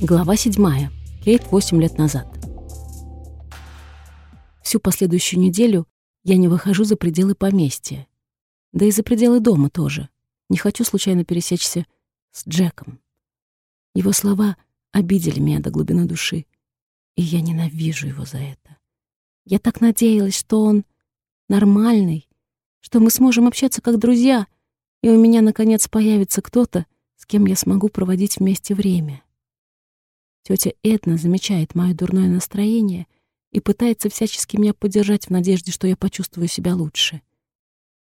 Глава 7. Кейт 8 лет назад. Всю последующую неделю я не выхожу за пределы поместья. Да и за пределы дома тоже. Не хочу случайно пересечься с Джеком. Его слова обидели меня до глубины души, и я ненавижу его за это. Я так надеялась, что он нормальный, что мы сможем общаться как друзья, и у меня, наконец, появится кто-то, с кем я смогу проводить вместе время. Тетя Эдна замечает мое дурное настроение и пытается всячески меня поддержать в надежде, что я почувствую себя лучше.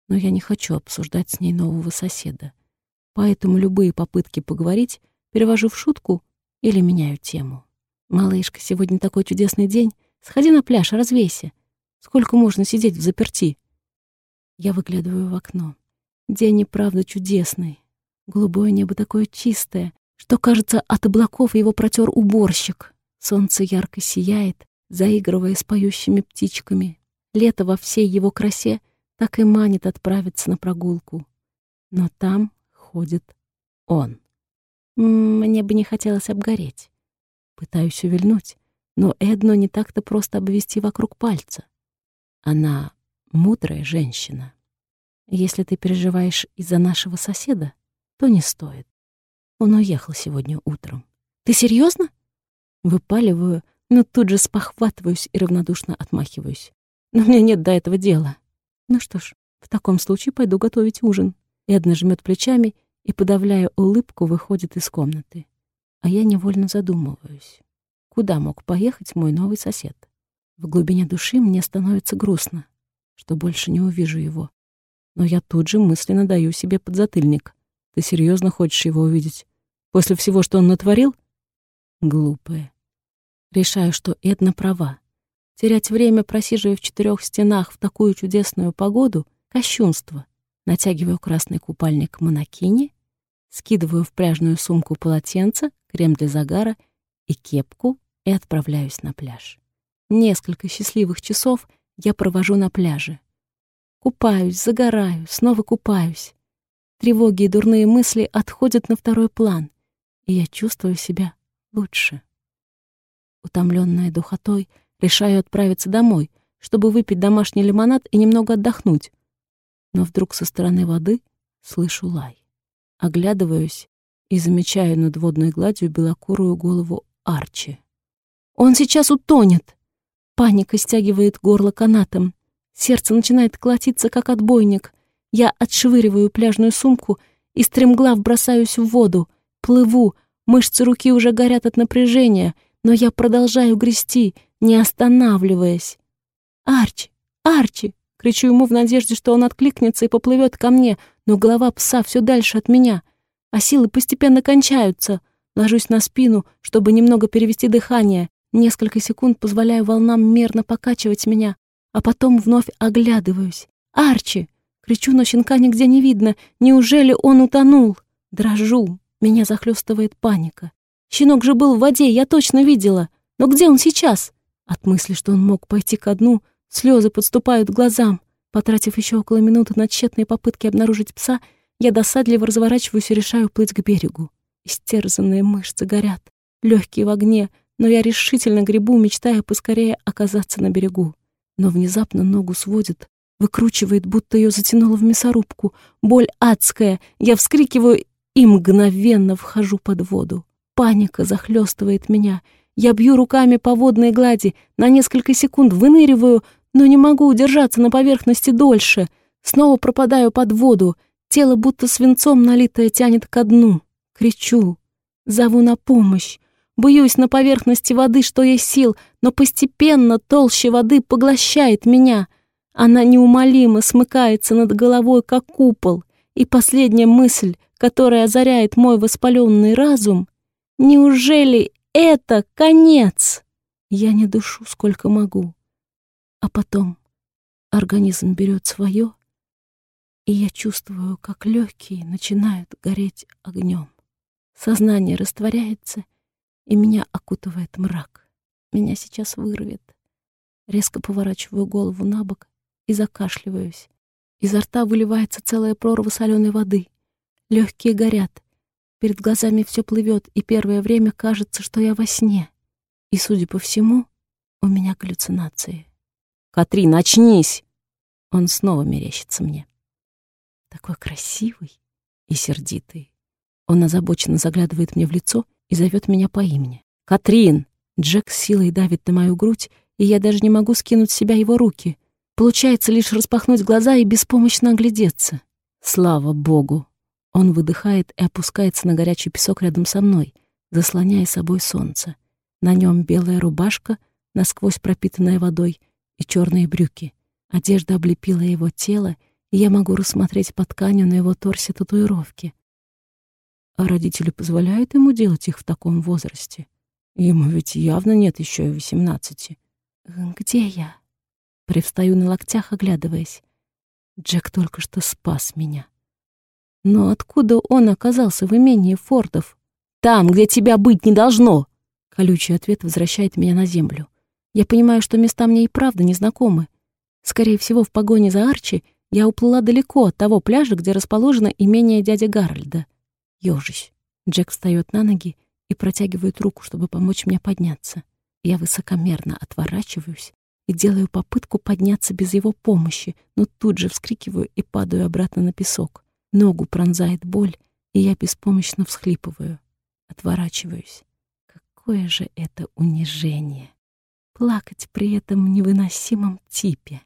Но я не хочу обсуждать с ней нового соседа. Поэтому любые попытки поговорить перевожу в шутку или меняю тему. «Малышка, сегодня такой чудесный день. Сходи на пляж, развейся. Сколько можно сидеть в заперти?» Я выглядываю в окно. День и правда чудесный. Голубое небо такое чистое, что, кажется, от облаков его протер уборщик. Солнце ярко сияет, заигрывая с поющими птичками. Лето во всей его красе так и манит отправиться на прогулку. Но там ходит он. Мне бы не хотелось обгореть. Пытаюсь увильнуть, но Эдно не так-то просто обвести вокруг пальца. Она мудрая женщина. Если ты переживаешь из-за нашего соседа, то не стоит. Он уехал сегодня утром. Ты серьезно? Выпаливаю, но тут же спохватываюсь и равнодушно отмахиваюсь. Но мне нет до этого дела. Ну что ж, в таком случае пойду готовить ужин. Эдна жмет плечами и, подавляя улыбку, выходит из комнаты. А я невольно задумываюсь. Куда мог поехать мой новый сосед? В глубине души мне становится грустно, что больше не увижу его. Но я тут же мысленно даю себе подзатыльник. Ты серьезно хочешь его увидеть? После всего, что он натворил? Глупая. Решаю, что Эдна права. Терять время, просиживая в четырех стенах в такую чудесную погоду — кощунство. Натягиваю красный купальник монокини, скидываю в пляжную сумку полотенце, крем для загара и кепку и отправляюсь на пляж. Несколько счастливых часов я провожу на пляже. Купаюсь, загораю, снова купаюсь. Тревоги и дурные мысли отходят на второй план и я чувствую себя лучше. Утомленная духотой, решаю отправиться домой, чтобы выпить домашний лимонад и немного отдохнуть. Но вдруг со стороны воды слышу лай. Оглядываюсь и замечаю над водной гладью белокурую голову Арчи. «Он сейчас утонет!» Паника стягивает горло канатом. Сердце начинает колотиться, как отбойник. Я отшвыриваю пляжную сумку и стремглав бросаюсь в воду — Плыву, мышцы руки уже горят от напряжения, но я продолжаю грести, не останавливаясь. «Арчи! Арчи!» — кричу ему в надежде, что он откликнется и поплывет ко мне, но голова пса все дальше от меня, а силы постепенно кончаются. Ложусь на спину, чтобы немного перевести дыхание, несколько секунд позволяю волнам мерно покачивать меня, а потом вновь оглядываюсь. «Арчи!» — кричу, но щенка нигде не видно. Неужели он утонул? Дрожу, меня захлестывает паника. Щенок же был в воде, я точно видела. Но где он сейчас? От мысли, что он мог пойти ко дну, слезы подступают к глазам. Потратив еще около минуты на тщетные попытки обнаружить пса, я досадливо разворачиваюсь и решаю плыть к берегу. Истерзанные мышцы горят, легкие в огне, но я решительно гребу, мечтая поскорее оказаться на берегу. Но внезапно ногу сводит, выкручивает, будто ее затянуло в мясорубку. Боль адская. Я вскрикиваю и мгновенно вхожу под воду. Паника захлестывает меня. Я бью руками по водной глади, на несколько секунд выныриваю, но не могу удержаться на поверхности дольше. Снова пропадаю под воду, тело будто свинцом налитое тянет ко дну. Кричу, зову на помощь. Бьюсь на поверхности воды, что есть сил, но постепенно толще воды поглощает меня. Она неумолимо смыкается над головой, как купол. И последняя мысль которая озаряет мой воспаленный разум, неужели это конец? Я не душу, сколько могу. А потом организм берет свое, и я чувствую, как легкие начинают гореть огнем. Сознание растворяется, и меня окутывает мрак. Меня сейчас вырвет. Резко поворачиваю голову на бок и закашливаюсь. Изо рта выливается целая прорва соленой воды. Легкие горят. Перед глазами все плывет, и первое время кажется, что я во сне. И, судя по всему, у меня галлюцинации. «Катрин, очнись!» Он снова мерещится мне. Такой красивый и сердитый. Он озабоченно заглядывает мне в лицо и зовет меня по имени. «Катрин!» Джек с силой давит на мою грудь, и я даже не могу скинуть с себя его руки. Получается лишь распахнуть глаза и беспомощно оглядеться. Слава богу! Он выдыхает и опускается на горячий песок рядом со мной, заслоняя собой солнце. На нем белая рубашка, насквозь пропитанная водой, и черные брюки. Одежда облепила его тело, и я могу рассмотреть по тканью на его торсе татуировки. А родители позволяют ему делать их в таком возрасте? Ему ведь явно нет еще и восемнадцати. «Где я?» Привстаю на локтях, оглядываясь. Джек только что спас меня. Но откуда он оказался в имении Фордов? «Там, где тебя быть не должно!» Колючий ответ возвращает меня на землю. Я понимаю, что места мне и правда незнакомы. Скорее всего, в погоне за Арчи я уплыла далеко от того пляжа, где расположено имение дяди Гарольда. Ёжись. Джек встает на ноги и протягивает руку, чтобы помочь мне подняться. Я высокомерно отворачиваюсь и делаю попытку подняться без его помощи, но тут же вскрикиваю и падаю обратно на песок. Ногу пронзает боль, и я беспомощно всхлипываю. Отворачиваюсь. Какое же это унижение! Плакать при этом невыносимом типе.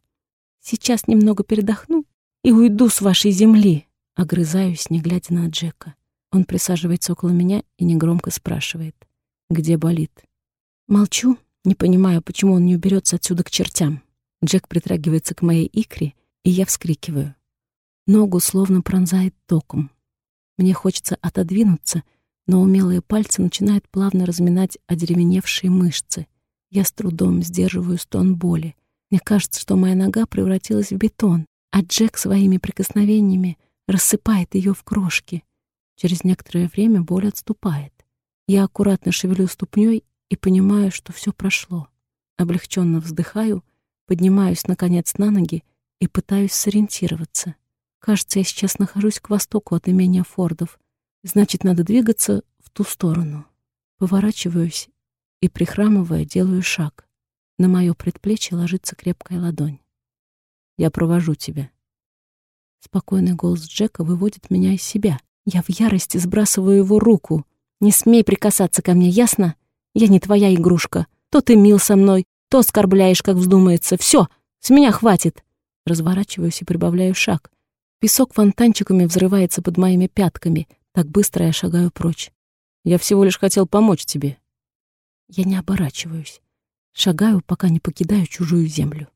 Сейчас немного передохну и уйду с вашей земли. Огрызаюсь, не глядя на Джека. Он присаживается около меня и негромко спрашивает, где болит. Молчу, не понимаю, почему он не уберется отсюда к чертям. Джек притрагивается к моей икре, и я вскрикиваю. Ногу словно пронзает током. Мне хочется отодвинуться, но умелые пальцы начинают плавно разминать одеревеневшие мышцы. Я с трудом сдерживаю стон боли. Мне кажется, что моя нога превратилась в бетон, а Джек своими прикосновениями рассыпает ее в крошки. Через некоторое время боль отступает. Я аккуратно шевелю ступней и понимаю, что все прошло. Облегченно вздыхаю, поднимаюсь, наконец, на ноги и пытаюсь сориентироваться. Кажется, я сейчас нахожусь к востоку от имения Фордов. Значит, надо двигаться в ту сторону. Поворачиваюсь и, прихрамывая, делаю шаг. На мое предплечье ложится крепкая ладонь. «Я провожу тебя». Спокойный голос Джека выводит меня из себя. Я в ярости сбрасываю его руку. «Не смей прикасаться ко мне, ясно? Я не твоя игрушка. То ты мил со мной, то оскорбляешь, как вздумается. Все, с меня хватит!» Разворачиваюсь и прибавляю шаг. Песок фонтанчиками взрывается под моими пятками. Так быстро я шагаю прочь. Я всего лишь хотел помочь тебе. Я не оборачиваюсь. Шагаю, пока не покидаю чужую землю.